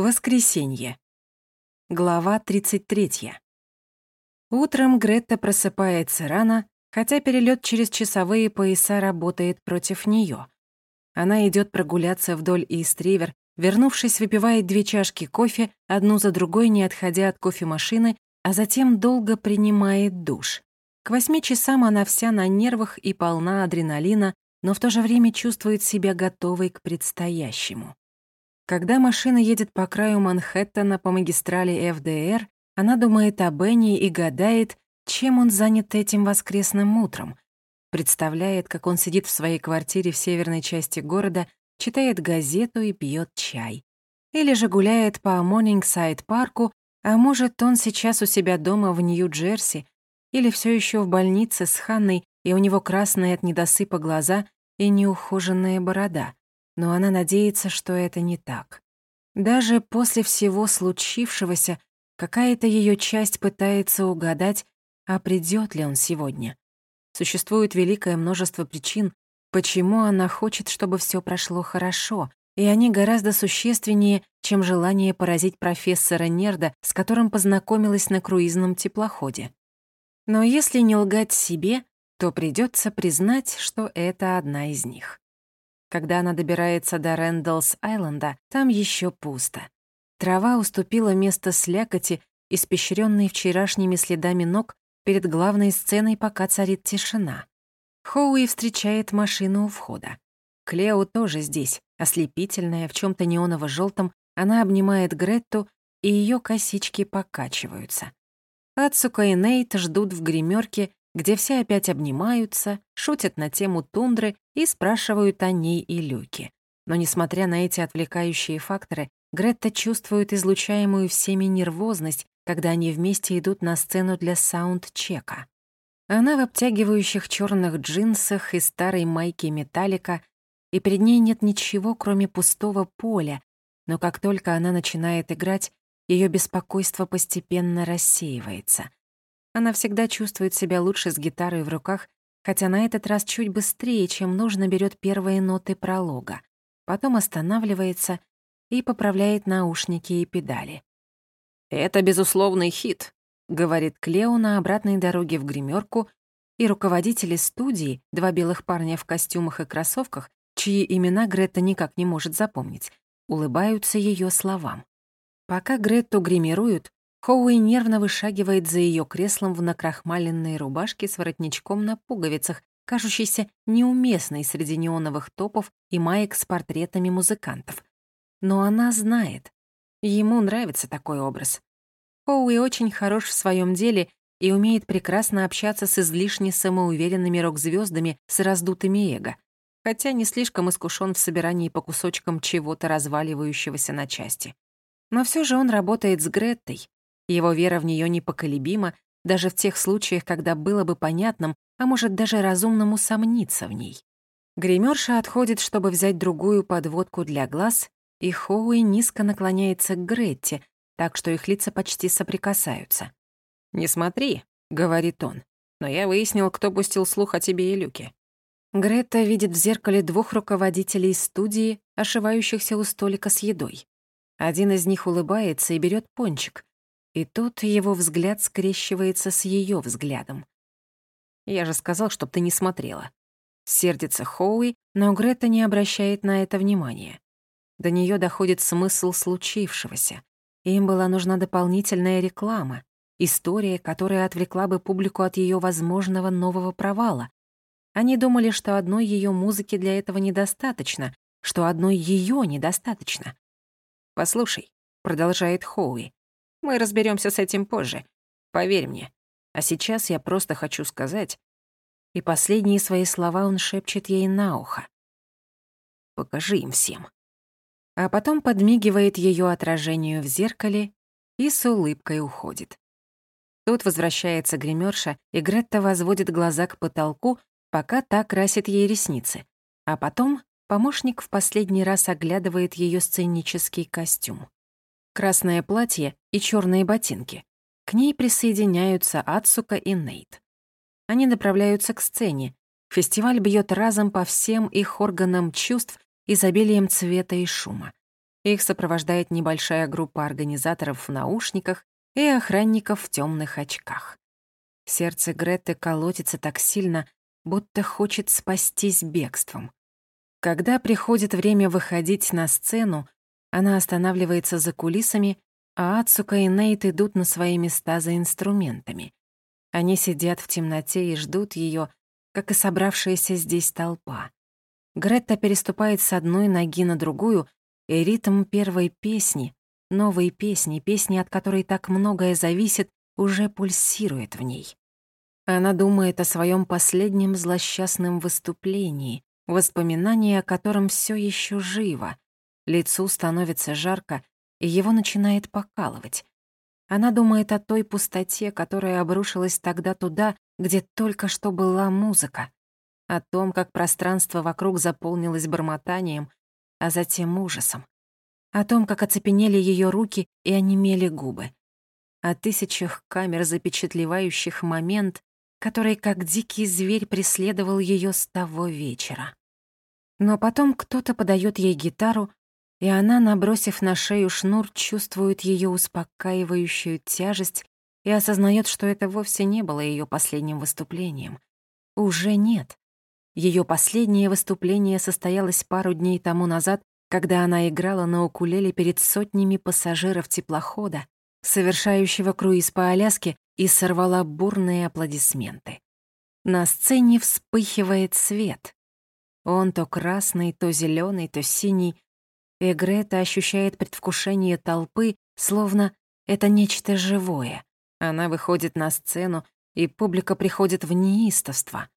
Воскресенье. Глава 33. Утром Гретта просыпается рано, хотя перелет через часовые пояса работает против нее. Она идет прогуляться вдоль Ист-Ривер, вернувшись, выпивает две чашки кофе, одну за другой, не отходя от кофемашины, а затем долго принимает душ. К восьми часам она вся на нервах и полна адреналина, но в то же время чувствует себя готовой к предстоящему. Когда машина едет по краю Манхэттена по магистрали ФДР, она думает о Бенни и гадает, чем он занят этим воскресным утром. Представляет, как он сидит в своей квартире в северной части города, читает газету и пьет чай. Или же гуляет по Моннингсайд-парку, а может, он сейчас у себя дома в Нью-Джерси, или все еще в больнице с Ханной, и у него красные от недосыпа глаза и неухоженная борода но она надеется, что это не так. Даже после всего случившегося какая-то ее часть пытается угадать, а придет ли он сегодня. Существует великое множество причин, почему она хочет, чтобы все прошло хорошо, и они гораздо существеннее, чем желание поразить профессора Нерда, с которым познакомилась на круизном теплоходе. Но если не лгать себе, то придется признать, что это одна из них. Когда она добирается до Рэндаллс-Айленда, там еще пусто. Трава уступила место слякоти, испещренной вчерашними следами ног перед главной сценой, пока царит тишина. Хоуи встречает машину у входа. Клео тоже здесь, ослепительная, в чем то неоново желтом она обнимает Гретту, и ее косички покачиваются. Ацука и Нейт ждут в гримерке, где все опять обнимаются, шутят на тему тундры и спрашивают о ней и Люке. Но несмотря на эти отвлекающие факторы, Гретта чувствует излучаемую всеми нервозность, когда они вместе идут на сцену для саунд-чека. Она в обтягивающих черных джинсах и старой майке металлика, и перед ней нет ничего, кроме пустого поля, но как только она начинает играть, ее беспокойство постепенно рассеивается. Она всегда чувствует себя лучше с гитарой в руках, хотя на этот раз чуть быстрее, чем нужно, берет первые ноты пролога, потом останавливается и поправляет наушники и педали. «Это безусловный хит», — говорит Клео на обратной дороге в гримерку, и руководители студии, два белых парня в костюмах и кроссовках, чьи имена Грета никак не может запомнить, улыбаются ее словам. Пока Гретту гримируют, Хоуи нервно вышагивает за ее креслом в накрахмаленной рубашке с воротничком на пуговицах, кажущейся неуместной среди неоновых топов и маек с портретами музыкантов. Но она знает. Ему нравится такой образ. Хоуи очень хорош в своем деле и умеет прекрасно общаться с излишне самоуверенными рок-звездами с раздутыми эго, хотя не слишком искушен в собирании по кусочкам чего-то разваливающегося на части. Но все же он работает с Греттой, его вера в нее непоколебима, даже в тех случаях, когда было бы понятным, а может даже разумному сомниться в ней. Гримерша отходит, чтобы взять другую подводку для глаз, и Хоуи низко наклоняется к Гретте, так что их лица почти соприкасаются. «Не смотри», — говорит он, «но я выяснил, кто пустил слух о тебе и Люке». Гретта видит в зеркале двух руководителей студии, ошивающихся у столика с едой. Один из них улыбается и берет пончик, и тут его взгляд скрещивается с ее взглядом. «Я же сказал, чтоб ты не смотрела». Сердится Хоуи, но Грета не обращает на это внимания. До нее доходит смысл случившегося. Им была нужна дополнительная реклама, история, которая отвлекла бы публику от ее возможного нового провала. Они думали, что одной ее музыки для этого недостаточно, что одной ее недостаточно. «Послушай», — продолжает Хоуи, мы разберемся с этим позже. Поверь мне. А сейчас я просто хочу сказать...» И последние свои слова он шепчет ей на ухо. «Покажи им всем». А потом подмигивает ее отражению в зеркале и с улыбкой уходит. Тут возвращается гримерша, и Гретта возводит глаза к потолку, пока та красит ей ресницы. А потом помощник в последний раз оглядывает ее сценический костюм красное платье и черные ботинки. К ней присоединяются Ацука и Нейт. Они направляются к сцене. Фестиваль бьет разом по всем их органам чувств изобилием цвета и шума. Их сопровождает небольшая группа организаторов в наушниках и охранников в темных очках. Сердце Греты колотится так сильно, будто хочет спастись бегством. Когда приходит время выходить на сцену, она останавливается за кулисами, а Ацука и Нейт идут на свои места за инструментами. Они сидят в темноте и ждут ее, как и собравшаяся здесь толпа. Гретта переступает с одной ноги на другую, и ритм первой песни, новой песни, песни, от которой так многое зависит, уже пульсирует в ней. Она думает о своем последнем злосчастном выступлении, воспоминании о котором все еще живо. Лицу становится жарко, и его начинает покалывать. Она думает о той пустоте, которая обрушилась тогда туда, где только что была музыка, о том, как пространство вокруг заполнилось бормотанием, а затем ужасом, о том, как оцепенели ее руки и онемели губы, о тысячах камер, запечатлевающих момент, который как дикий зверь преследовал ее с того вечера. Но потом кто-то подает ей гитару, и она, набросив на шею шнур, чувствует ее успокаивающую тяжесть и осознает, что это вовсе не было ее последним выступлением. Уже нет. Ее последнее выступление состоялось пару дней тому назад, когда она играла на укулеле перед сотнями пассажиров теплохода, совершающего круиз по Аляске и сорвала бурные аплодисменты. На сцене вспыхивает свет. Он то красный, то зеленый, то синий. И Грета ощущает предвкушение толпы, словно это нечто живое. Она выходит на сцену, и публика приходит в неистовство.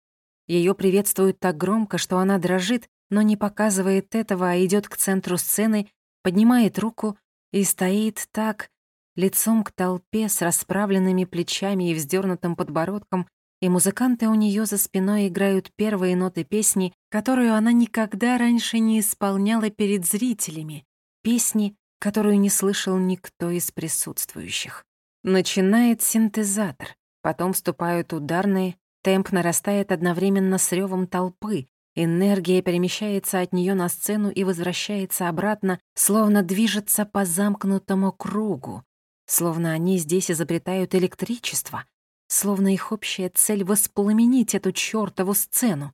Ее приветствуют так громко, что она дрожит, но не показывает этого, а идет к центру сцены, поднимает руку и стоит так, лицом к толпе с расправленными плечами и вздернутым подбородком, и музыканты у нее за спиной играют первые ноты песни, которую она никогда раньше не исполняла перед зрителями, песни, которую не слышал никто из присутствующих. Начинает синтезатор, потом вступают ударные, темп нарастает одновременно с ревом толпы, энергия перемещается от нее на сцену и возвращается обратно, словно движется по замкнутому кругу, Словно они здесь изобретают электричество, словно их общая цель — воспламенить эту чёртову сцену.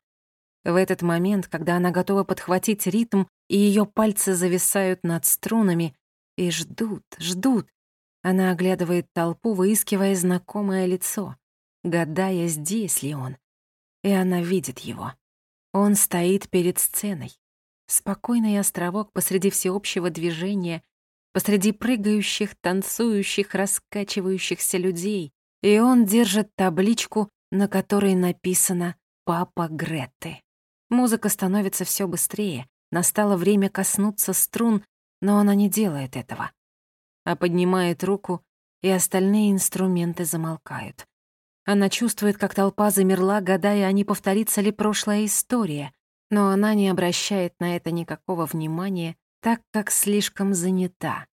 В этот момент, когда она готова подхватить ритм, и её пальцы зависают над струнами и ждут, ждут, она оглядывает толпу, выискивая знакомое лицо, гадая, здесь ли он. И она видит его. Он стоит перед сценой. Спокойный островок посреди всеобщего движения, посреди прыгающих, танцующих, раскачивающихся людей, и он держит табличку, на которой написано «Папа Гретты». Музыка становится все быстрее, настало время коснуться струн, но она не делает этого, а поднимает руку, и остальные инструменты замолкают. Она чувствует, как толпа замерла, гадая, а не повторится ли прошлая история, но она не обращает на это никакого внимания, так как слишком занята.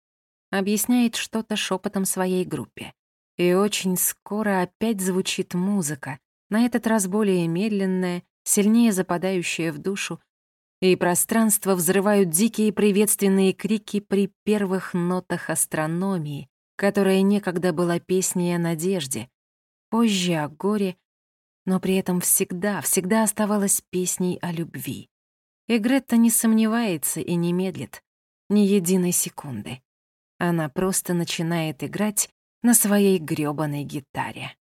Объясняет что-то шепотом своей группе. И очень скоро опять звучит музыка, на этот раз более медленная, сильнее западающая в душу, и пространство взрывают дикие приветственные крики при первых нотах астрономии, которая некогда была песней о надежде, позже о горе, но при этом всегда, всегда оставалась песней о любви. И Гретта не сомневается и не медлит ни единой секунды. Она просто начинает играть на своей грёбаной гитаре.